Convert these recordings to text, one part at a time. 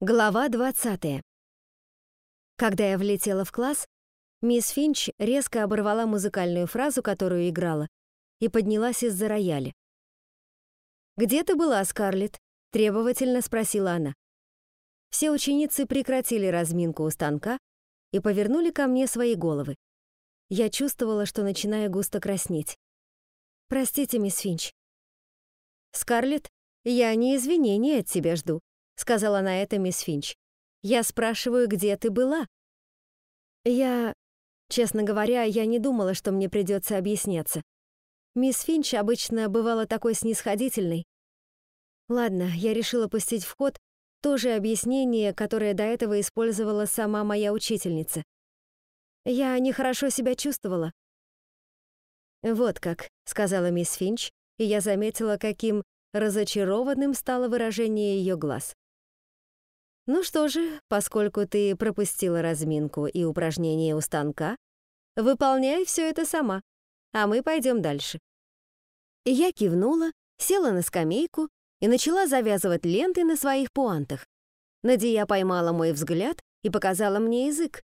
Глава 20. Когда я влетела в класс, мисс Финч резко оборвала музыкальную фразу, которую играла, и поднялась из-за рояля. «Где ты была, Скарлетт?» — требовательно спросила она. Все ученицы прекратили разминку у станка и повернули ко мне свои головы. Я чувствовала, что начинаю густо краснеть. «Простите, мисс Финч». «Скарлетт, я не извинения от тебя жду», сказала на это мисс Финч. Я спрашиваю, где ты была? Я, честно говоря, я не думала, что мне придется объясняться. Мисс Финч обычно бывала такой снисходительной. Ладно, я решила пустить в ход то же объяснение, которое до этого использовала сама моя учительница. Я нехорошо себя чувствовала. «Вот как», — сказала мисс Финч, и я заметила, каким разочарованным стало выражение ее глаз. Ну что же, поскольку ты пропустила разминку и упражнения у станка, выполняй все это сама, а мы пойдем дальше. Я кивнула, села на скамейку и начала завязывать ленты на своих пуантах. Надия поймала мой взгляд и показала мне язык,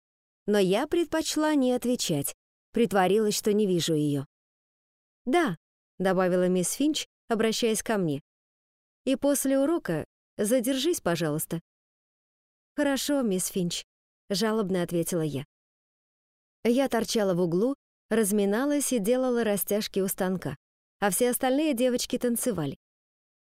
но я предпочла не отвечать, притворилась, что не вижу ее. «Да», — добавила мисс Финч, обращаясь ко мне. «И после урока задержись, пожалуйста. «Хорошо, мисс Финч», — жалобно ответила я. Я торчала в углу, разминалась и делала растяжки у станка, а все остальные девочки танцевали.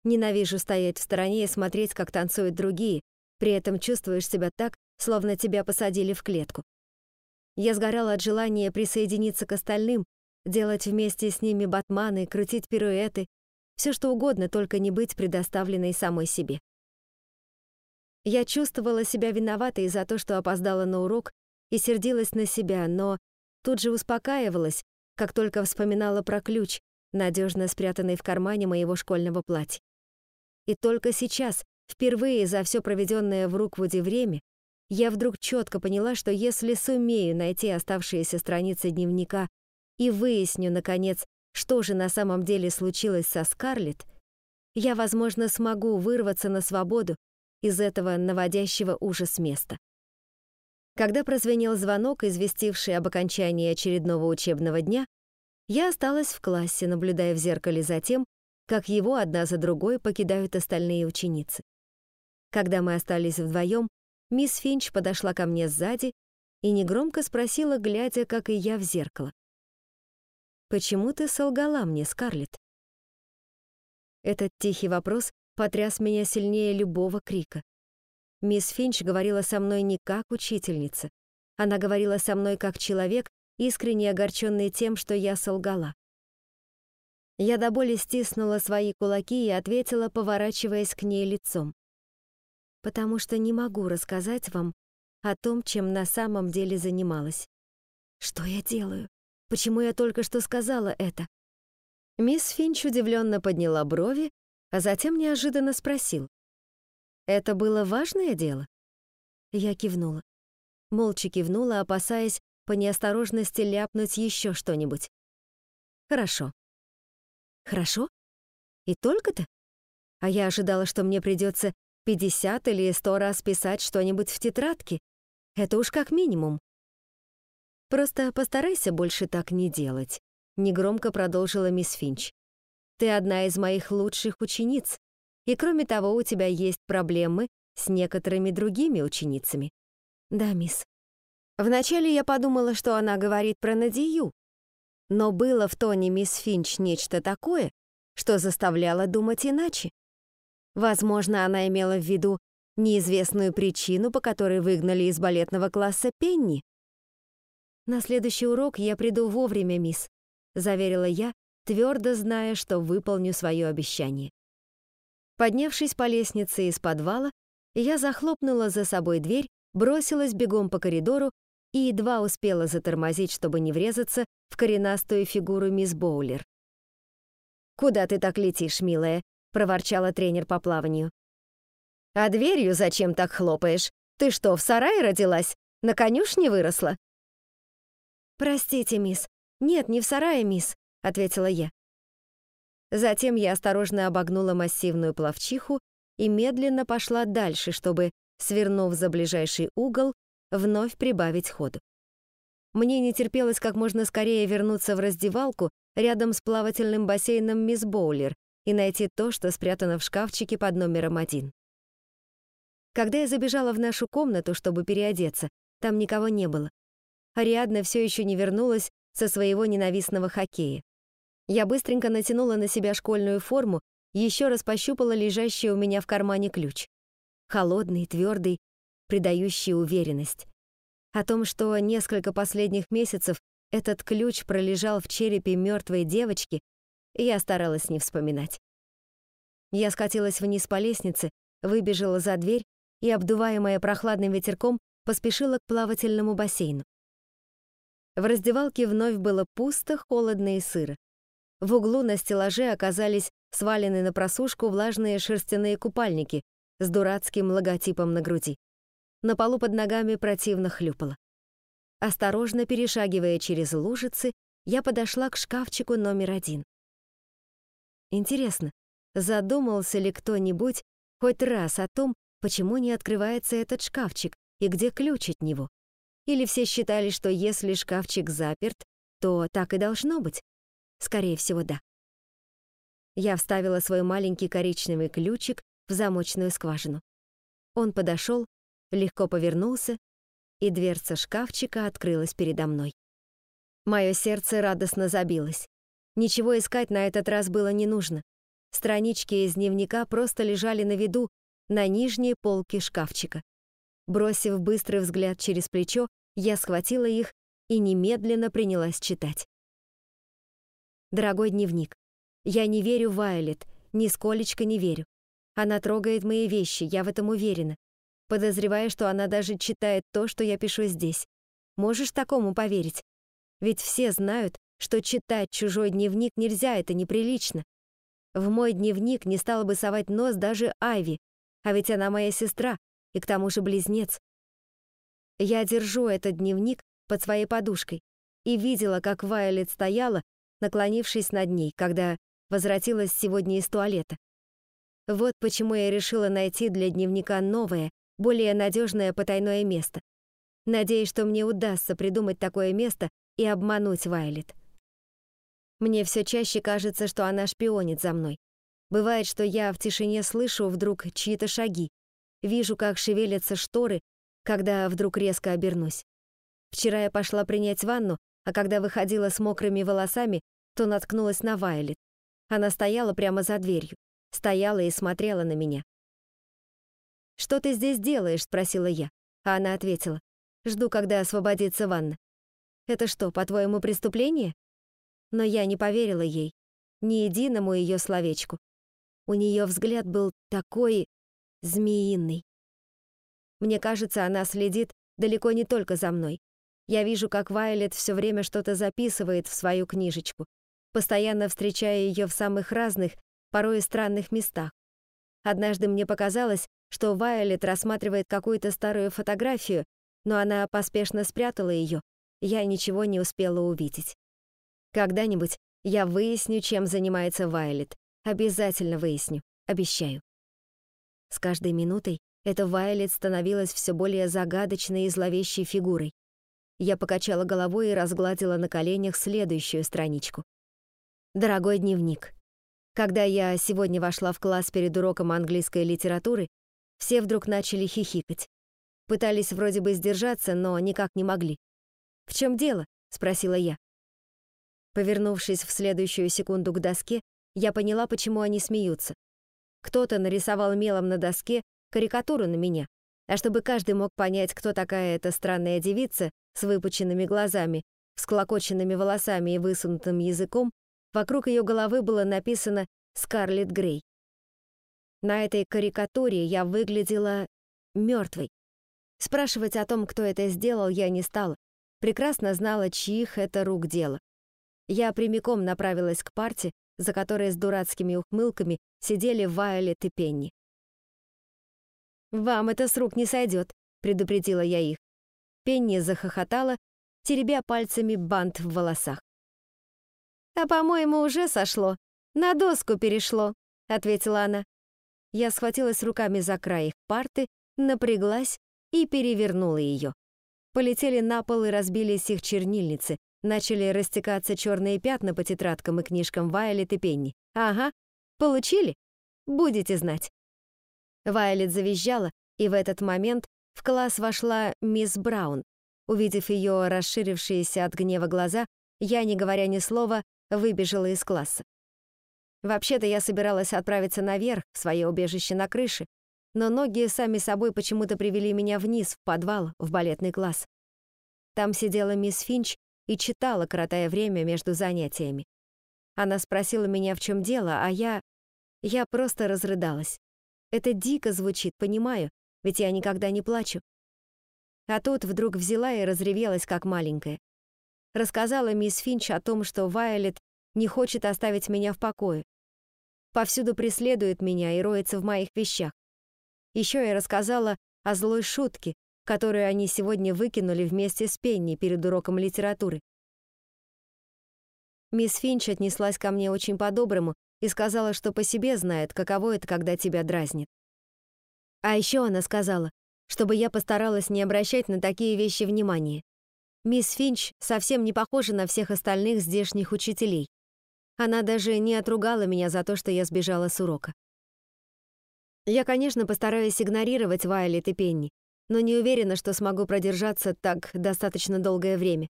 Ненавижу стоять в стороне и смотреть, как танцуют другие, при этом чувствуешь себя так, словно тебя посадили в клетку. Я сгорала от желания присоединиться к остальным, делать вместе с ними батманы, крутить пируэты, все что угодно, только не быть предоставленной самой себе. Я чувствовала себя виноватой за то, что опоздала на урок и сердилась на себя, но тут же успокаивалась, как только вспоминала про ключ, надежно спрятанный в кармане моего школьного платья. И только сейчас, впервые за все проведенное в Руквуде время, я вдруг четко поняла, что если сумею найти оставшиеся страницы дневника и выясню, наконец, что же на самом деле случилось со Скарлетт, я, возможно, смогу вырваться на свободу из этого наводящего ужас места. Когда прозвенел звонок, известивший об окончании очередного учебного дня, я осталась в классе, наблюдая в зеркале за тем, как его одна за другой покидают остальные ученицы. Когда мы остались вдвоем, мисс Финч подошла ко мне сзади и негромко спросила, глядя, как и я, в зеркало. «Почему ты солгала мне, Скарлетт?» Этот тихий вопрос потряс меня сильнее любого крика. Мисс Финч говорила со мной не как учительница. Она говорила со мной как человек, искренне огорченный тем, что я солгала. Я до боли стиснула свои кулаки и ответила, поворачиваясь к ней лицом. «Потому что не могу рассказать вам о том, чем на самом деле занималась. Что я делаю? Почему я только что сказала это?» Мисс Финч удивленно подняла брови, а затем неожиданно спросил. «Это было важное дело?» Я кивнула. Молча кивнула, опасаясь по неосторожности ляпнуть еще что-нибудь. «Хорошо». «Хорошо? И только-то?» А я ожидала, что мне придется 50 или 100 раз писать что-нибудь в тетрадке. Это уж как минимум. Просто постарайся больше так не делать, негромко продолжила мисс Финч. Ты одна из моих лучших учениц, и кроме того, у тебя есть проблемы с некоторыми другими ученицами. Да, мисс. Вначале я подумала, что она говорит про Надию, но было в тоне мисс Финч нечто такое, что заставляло думать иначе. Возможно, она имела в виду неизвестную причину, по которой выгнали из балетного класса Пенни. «На следующий урок я приду вовремя, мисс», — заверила я, твердо зная, что выполню свое обещание. Поднявшись по лестнице из подвала, я захлопнула за собой дверь, бросилась бегом по коридору и едва успела затормозить, чтобы не врезаться в коренастую фигуру мисс Боулер. «Куда ты так летишь, милая?» — проворчала тренер по плаванию. «А дверью зачем так хлопаешь? Ты что, в сарае родилась? На конюшне выросла?» «Простите, мисс. Нет, не в сарае, мисс. — ответила я. Затем я осторожно обогнула массивную плавчиху и медленно пошла дальше, чтобы свернув за ближайший угол, вновь прибавить ходу. Мне не терпелось как можно скорее вернуться в раздевалку рядом с плавательным бассейном Мисс Боулер и найти то, что спрятано в шкафчике под номером один. Когда я забежала в нашу комнату, чтобы переодеться, там никого не было. Ариадна все еще не вернулась со своего ненавистного хоккея. Я быстренько натянула на себя школьную форму, еще раз пощупала лежащий у меня в кармане ключ. Холодный, твердый, придающий уверенность. О том, что несколько последних месяцев этот ключ пролежал в черепе мертвой девочки, я старалась не вспоминать. Я скатилась вниз по лестнице, выбежала за дверь и, обдуваемая прохладным ветерком, поспешила к плавательному бассейну. В раздевалке вновь было пусто, холодно и сыро. В углу на стеллаже оказались свалены на просушку влажные шерстяные купальники с дурацким логотипом на груди. На полу под ногами противно хлюпало. Осторожно перешагивая через лужицы, я подошла к шкафчику номер один. Интересно, задумался ли кто-нибудь хоть раз о том, почему не открывается этот шкафчик и где ключ от него? Или все считали, что если шкафчик заперт, то так и должно быть? Скорее всего, да. Я вставила свой маленький коричневый ключик в замочную скважину. Он подошел легко повернулся, и дверца шкафчика открылась передо мной. Мое сердце радостно забилось. Ничего искать на этот раз было не нужно. Странички из дневника просто лежали на виду, на нижней полке шкафчика. Бросив быстрый взгляд через плечо, я схватила их и немедленно принялась читать. Дорогой дневник, я не верю Вайолет, нисколечко не верю. Она трогает мои вещи, я в этом уверена подозревая, что она даже читает то, что я пишу здесь. Можешь такому поверить? Ведь все знают, что читать чужой дневник нельзя, это неприлично. В мой дневник не стала бы совать нос даже Айви, а ведь она моя сестра и к тому же близнец. Я держу этот дневник под своей подушкой и видела, как Вайолет стояла, наклонившись над ней, когда возвратилась сегодня из туалета. Вот почему я решила найти для дневника новое, более надежное потайное место. Надеюсь, что мне удастся придумать такое место и обмануть Вайлет. Мне все чаще кажется, что она шпионит за мной. Бывает, что я в тишине слышу вдруг чьи-то шаги, вижу, как шевелятся шторы, когда вдруг резко обернусь. Вчера я пошла принять ванну, а когда выходила с мокрыми волосами, то наткнулась на Вайлет. Она стояла прямо за дверью, стояла и смотрела на меня. «Что ты здесь делаешь?» — спросила я. А она ответила. «Жду, когда освободится ванна». «Это что, по-твоему, преступление?» Но я не поверила ей, ни единому ее словечку. У нее взгляд был такой змеиный. Мне кажется, она следит далеко не только за мной. Я вижу, как Вайлет все время что-то записывает в свою книжечку, постоянно встречая ее в самых разных, порой странных местах. Однажды мне показалось, что Вайолет рассматривает какую-то старую фотографию, но она поспешно спрятала ее, я ничего не успела увидеть. Когда-нибудь я выясню, чем занимается Вайолет. Обязательно выясню, обещаю. С каждой минутой эта Вайолет становилась все более загадочной и зловещей фигурой. Я покачала головой и разгладила на коленях следующую страничку. Дорогой дневник. Когда я сегодня вошла в класс перед уроком английской литературы, все вдруг начали хихикать. Пытались вроде бы сдержаться, но никак не могли. «В чем дело?» — спросила я. Повернувшись в следующую секунду к доске, я поняла, почему они смеются. Кто-то нарисовал мелом на доске карикатуру на меня, а чтобы каждый мог понять, кто такая эта странная девица с выпученными глазами, всклокоченными волосами и высунутым языком, вокруг ее головы было написано «Скарлетт Грей». На этой карикатуре я выглядела мертвой. Спрашивать о том, кто это сделал, я не стала. Прекрасно знала, чьих это рук дело. Я прямиком направилась к парте, за которой с дурацкими ухмылками сидели Вайолет и Пенни. «Вам это с рук не сойдет», — предупредила я их. Пенни захохотала, теребя пальцами бант в волосах. «А, по-моему, уже сошло. На доску перешло», — ответила она. Я схватилась руками за край их парты, напряглась и перевернула ее. Полетели на пол и разбились их чернильницы, начали растекаться черные пятна по тетрадкам и книжкам Вайолет и Пенни. Ага, получили? Будете знать. Вайолет завизжала, и в этот момент в класс вошла мисс Браун. Увидев ее расширившиеся от гнева глаза, я, не говоря ни слова, выбежала из класса. Вообще-то я собиралась отправиться наверх, в свое убежище на крыше, но ноги сами собой почему-то привели меня вниз, в подвал, в балетный класс. Там сидела мисс Финч и читала, коротая время между занятиями. Она спросила меня, в чем дело, а я... Я просто разрыдалась. Это дико звучит, понимаю, ведь я никогда не плачу. А тут вдруг взяла и разревелась, как маленькая. Рассказала мисс Финч о том, что Вайолет не хочет оставить меня в покое. Повсюду преследует меня и роется в моих вещах. Еще я рассказала о злой шутке, которую они сегодня выкинули вместе с Пенни перед уроком литературы. Мисс Финч отнеслась ко мне очень по-доброму и сказала, что по себе знает, каково это, когда тебя дразнит. А еще она сказала, чтобы я постаралась не обращать на такие вещи внимания. Мисс Финч совсем не похожа на всех остальных здешних учителей. Она даже не отругала меня за то, что я сбежала с урока. Я, конечно, постараюсь игнорировать Вайлет и Пенни, но не уверена, что смогу продержаться так достаточно долгое время.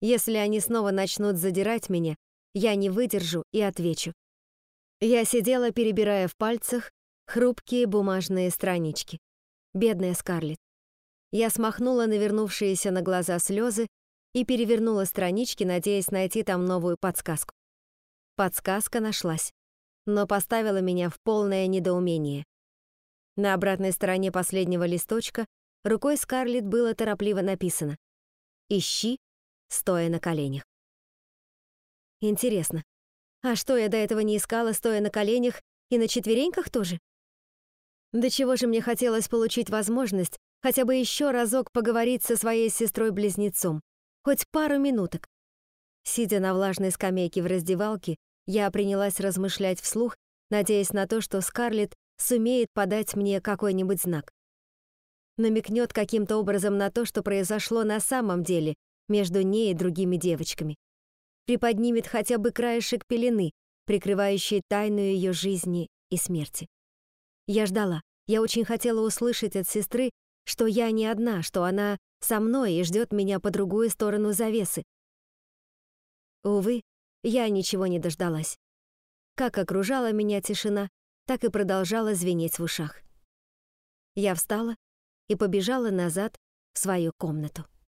Если они снова начнут задирать меня, я не выдержу и отвечу. Я сидела, перебирая в пальцах хрупкие бумажные странички. Бедная Скарлетт. Я смахнула навернувшиеся на глаза слезы и перевернула странички, надеясь найти там новую подсказку. Подсказка нашлась, но поставила меня в полное недоумение. На обратной стороне последнего листочка рукой Скарлетт было торопливо написано «Ищи, стоя на коленях». Интересно, а что я до этого не искала, стоя на коленях и на четвереньках тоже? До чего же мне хотелось получить возможность хотя бы еще разок поговорить со своей сестрой-близнецом, хоть пару минуток. Сидя на влажной скамейке в раздевалке, я принялась размышлять вслух, надеясь на то, что Скарлетт сумеет подать мне какой-нибудь знак. Намекнет каким-то образом на то, что произошло на самом деле между ней и другими девочками. Приподнимет хотя бы краешек пелены, прикрывающей тайну ее жизни и смерти. Я ждала. Я очень хотела услышать от сестры, что я не одна, что она со мной и ждет меня по другую сторону завесы. Увы, я ничего не дождалась. Как окружала меня тишина, так и продолжала звенеть в ушах. Я встала и побежала назад в свою комнату.